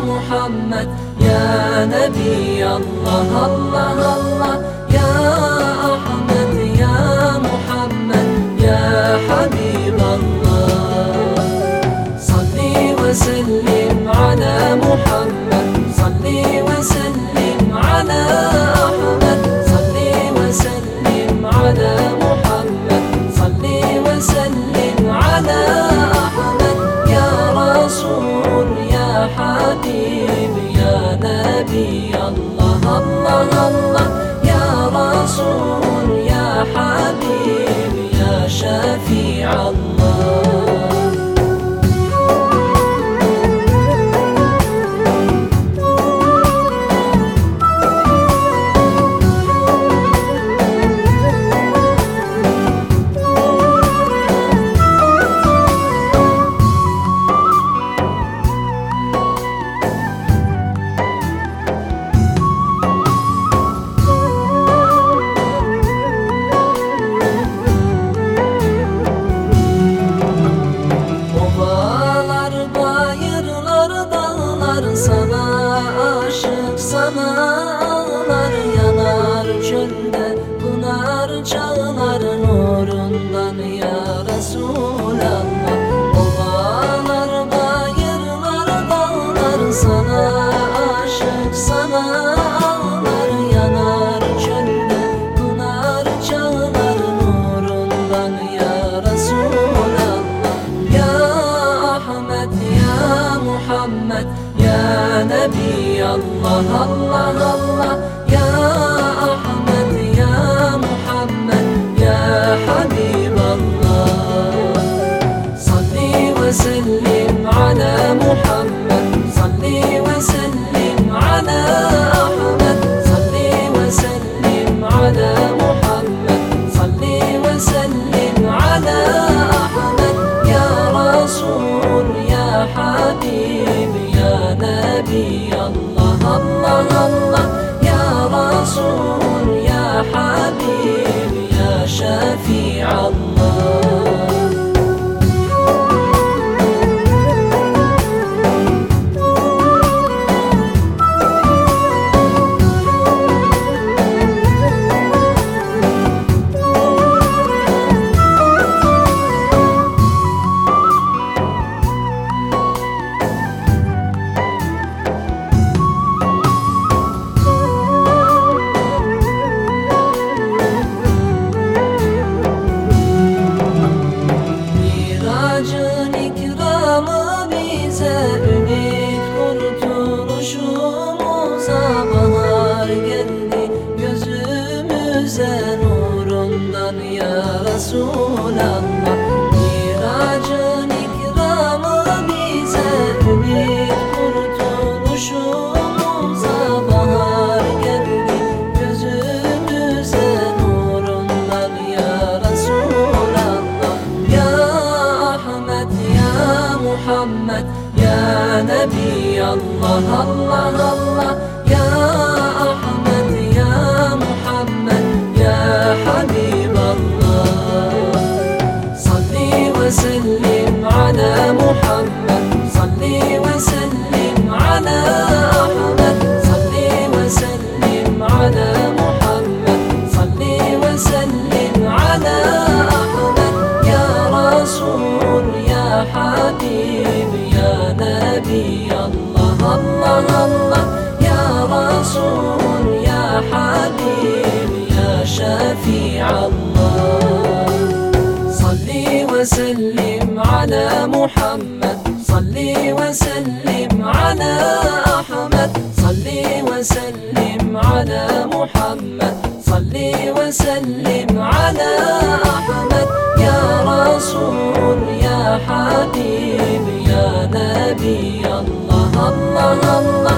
محمد. يا نبي الله الله الله. يا الله الله يا رسول يا حبيب يا شفيع الله. Nebi Allah Allah Allah gözümüze nurundan ya Resulallah. Miracın ikramı bize ümit kurtuluşumuza bahar geldi. Gözümüze nurundan ya Resulallah. Ya Ahmet ya Muhammed ya Nebi Allah Allah Allah. Ya Ahmet ya Habib Allah Salli ve sellim ala Muhammed Salli ve sellim ala Ahmet Salli ve sellim ala Muhammed Salli ve sellim ala Ahmet Ya Resul ya Habib على محمد. صلي وسلم على أحمد. صلي وسلم على محمد. صلي وسلم على أحمد. يا رسول يا حبيب يا نبي الله الله